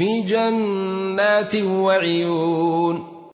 في جنات وعيون